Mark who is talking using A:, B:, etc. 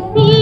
A: सी